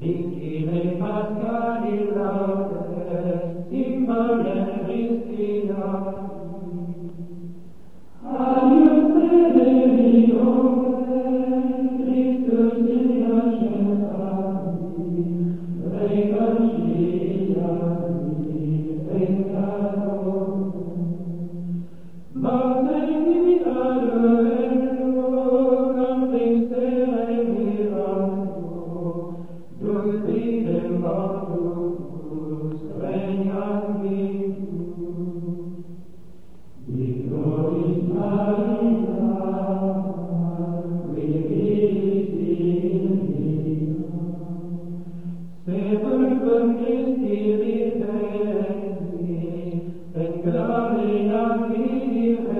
Vin ire pascali laure, in Christina, Amen.